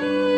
you.